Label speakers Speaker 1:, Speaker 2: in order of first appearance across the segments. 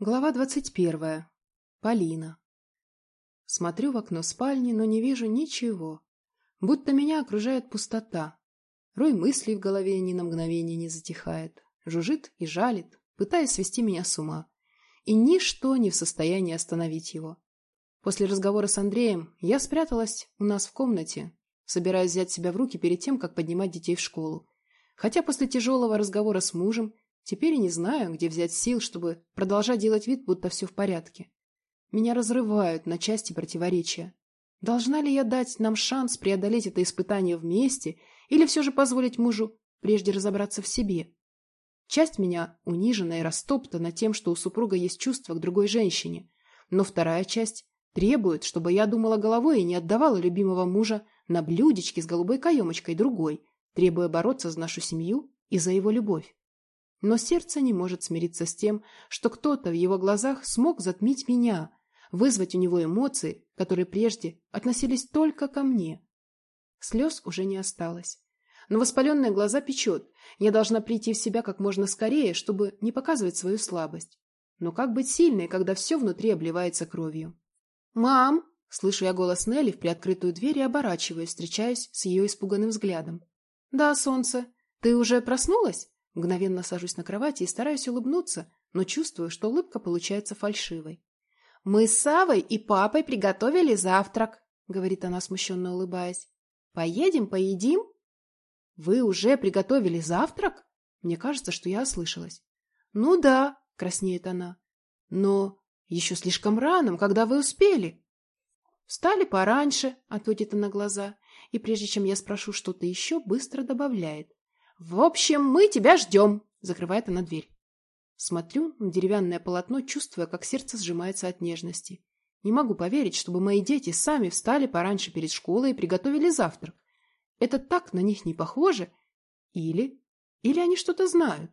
Speaker 1: Глава двадцать первая. Полина. Смотрю в окно спальни, но не вижу ничего. Будто меня окружает пустота. Рой мыслей в голове ни на мгновение не затихает. Жужжит и жалит, пытаясь свести меня с ума. И ничто не в состоянии остановить его. После разговора с Андреем я спряталась у нас в комнате, собираясь взять себя в руки перед тем, как поднимать детей в школу. Хотя после тяжелого разговора с мужем Теперь и не знаю, где взять сил, чтобы продолжать делать вид, будто все в порядке. Меня разрывают на части противоречия. Должна ли я дать нам шанс преодолеть это испытание вместе или все же позволить мужу прежде разобраться в себе? Часть меня унижена и растоптана тем, что у супруга есть чувства к другой женщине, но вторая часть требует, чтобы я думала головой и не отдавала любимого мужа на блюдечке с голубой каемочкой другой, требуя бороться за нашу семью и за его любовь. Но сердце не может смириться с тем, что кто-то в его глазах смог затмить меня, вызвать у него эмоции, которые прежде относились только ко мне. Слез уже не осталось. Но воспаленные глаза печет. Я должна прийти в себя как можно скорее, чтобы не показывать свою слабость. Но как быть сильной, когда все внутри обливается кровью? «Мам!» — слышу я голос Нелли в приоткрытую дверь и оборачиваюсь, встречаясь с ее испуганным взглядом. «Да, солнце. Ты уже проснулась?» Мгновенно сажусь на кровати и стараюсь улыбнуться, но чувствую, что улыбка получается фальшивой. «Мы с Савой и папой приготовили завтрак», — говорит она, смущенно улыбаясь. «Поедем, поедим?» «Вы уже приготовили завтрак?» Мне кажется, что я ослышалась. «Ну да», — краснеет она. «Но еще слишком рано, когда вы успели?» «Встали пораньше», — отводит она глаза, и прежде чем я спрошу что-то еще, быстро добавляет. «В общем, мы тебя ждем!» — закрывает она дверь. Смотрю на деревянное полотно, чувствуя, как сердце сжимается от нежности. Не могу поверить, чтобы мои дети сами встали пораньше перед школой и приготовили завтрак. Это так на них не похоже. Или... Или они что-то знают.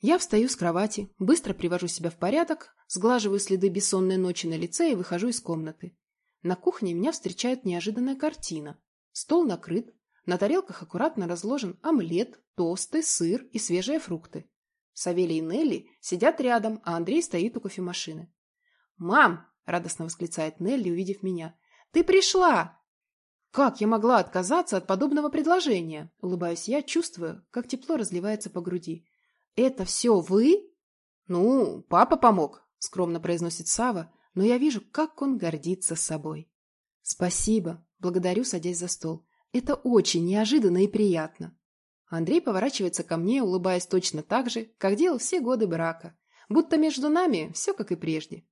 Speaker 1: Я встаю с кровати, быстро привожу себя в порядок, сглаживаю следы бессонной ночи на лице и выхожу из комнаты. На кухне меня встречает неожиданная картина. Стол накрыт, на тарелках аккуратно разложен омлет, тосты, сыр и свежие фрукты. Савелий и Нелли сидят рядом, а Андрей стоит у кофемашины. «Мам!» – радостно восклицает Нелли, увидев меня. «Ты пришла!» «Как я могла отказаться от подобного предложения?» – улыбаюсь я, чувствую, как тепло разливается по груди. «Это все вы?» «Ну, папа помог», – скромно произносит Сава, но я вижу, как он гордится собой. «Спасибо», – благодарю, садясь за стол. Это очень неожиданно и приятно. Андрей поворачивается ко мне, улыбаясь точно так же, как делал все годы брака, будто между нами все как и прежде.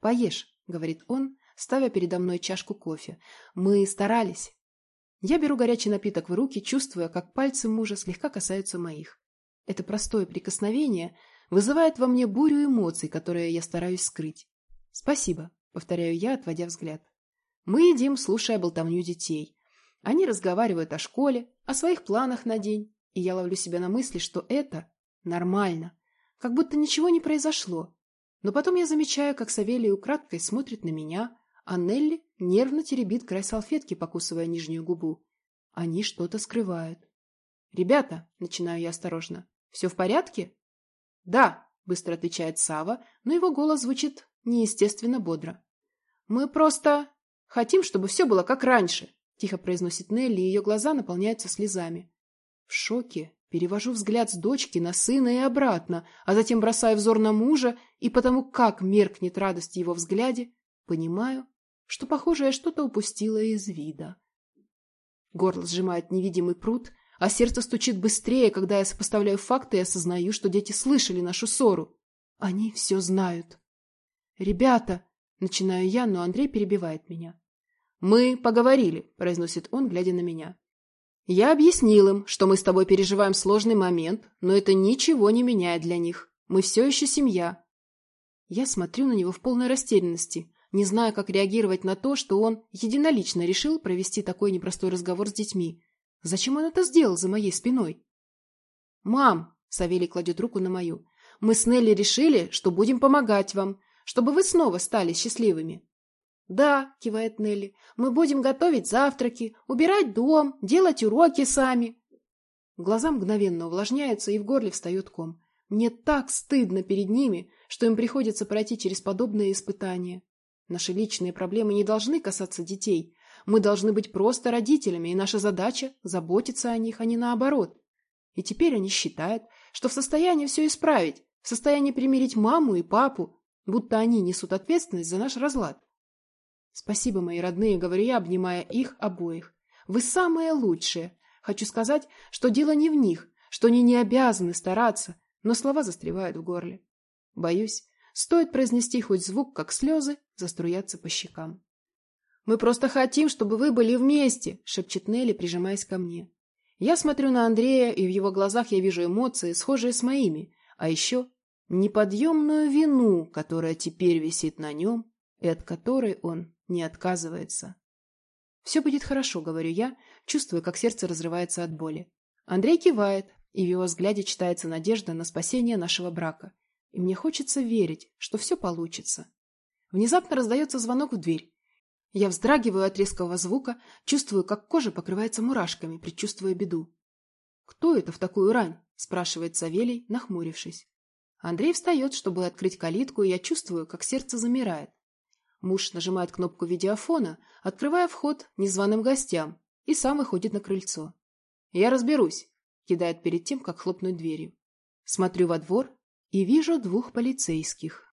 Speaker 1: «Поешь», — говорит он, ставя передо мной чашку кофе. «Мы старались». Я беру горячий напиток в руки, чувствуя, как пальцы мужа слегка касаются моих. Это простое прикосновение вызывает во мне бурю эмоций, которые я стараюсь скрыть. «Спасибо», — повторяю я, отводя взгляд. Мы едим, слушая болтовню детей. Они разговаривают о школе, о своих планах на день, и я ловлю себя на мысли, что это нормально, как будто ничего не произошло. Но потом я замечаю, как Савелий украдкой смотрит на меня, а Нелли нервно теребит край салфетки, покусывая нижнюю губу. Они что-то скрывают. «Ребята», — начинаю я осторожно, — «все в порядке?» «Да», — быстро отвечает Сава, но его голос звучит неестественно бодро. «Мы просто хотим, чтобы все было как раньше. — тихо произносит Нелли, и ее глаза наполняются слезами. В шоке перевожу взгляд с дочки на сына и обратно, а затем бросаю взор на мужа, и потому как меркнет радость в его взгляде, понимаю, что, похоже, я что-то упустила из вида. Горло сжимает невидимый пруд, а сердце стучит быстрее, когда я сопоставляю факты и осознаю, что дети слышали нашу ссору. Они все знают. «Ребята!» — начинаю я, но Андрей перебивает меня. «Мы поговорили», — произносит он, глядя на меня. «Я объяснил им, что мы с тобой переживаем сложный момент, но это ничего не меняет для них. Мы все еще семья». Я смотрю на него в полной растерянности, не зная, как реагировать на то, что он единолично решил провести такой непростой разговор с детьми. Зачем он это сделал за моей спиной? «Мам», — Савелий кладет руку на мою, — «мы с Нелли решили, что будем помогать вам, чтобы вы снова стали счастливыми. «Да», — кивает Нелли, — «мы будем готовить завтраки, убирать дом, делать уроки сами». Глаза мгновенно увлажняются, и в горле встает ком. Мне так стыдно перед ними, что им приходится пройти через подобные испытания. Наши личные проблемы не должны касаться детей. Мы должны быть просто родителями, и наша задача – заботиться о них, а не наоборот. И теперь они считают, что в состоянии все исправить, в состоянии примирить маму и папу, будто они несут ответственность за наш разлад. Спасибо, мои родные, говорю я, обнимая их обоих. Вы самые лучшие. Хочу сказать, что дело не в них, что они не обязаны стараться, но слова застревают в горле. Боюсь, стоит произнести хоть звук, как слезы, заструятся по щекам. «Мы просто хотим, чтобы вы были вместе», — шепчет Нелли, прижимаясь ко мне. Я смотрю на Андрея, и в его глазах я вижу эмоции, схожие с моими, а еще неподъемную вину, которая теперь висит на нем и от которой он не отказывается. «Все будет хорошо», — говорю я, чувствуя, как сердце разрывается от боли. Андрей кивает, и в его взгляде читается надежда на спасение нашего брака. И мне хочется верить, что все получится. Внезапно раздается звонок в дверь. Я вздрагиваю от резкого звука, чувствую, как кожа покрывается мурашками, предчувствуя беду. «Кто это в такую рань?» – спрашивает Савелий, нахмурившись. Андрей встает, чтобы открыть калитку, и я чувствую, как сердце замирает. Муж нажимает кнопку видеофона, открывая вход незваным гостям, и сам выходит на крыльцо. «Я разберусь», кидает перед тем, как хлопнуть дверью. Смотрю во двор и вижу двух полицейских.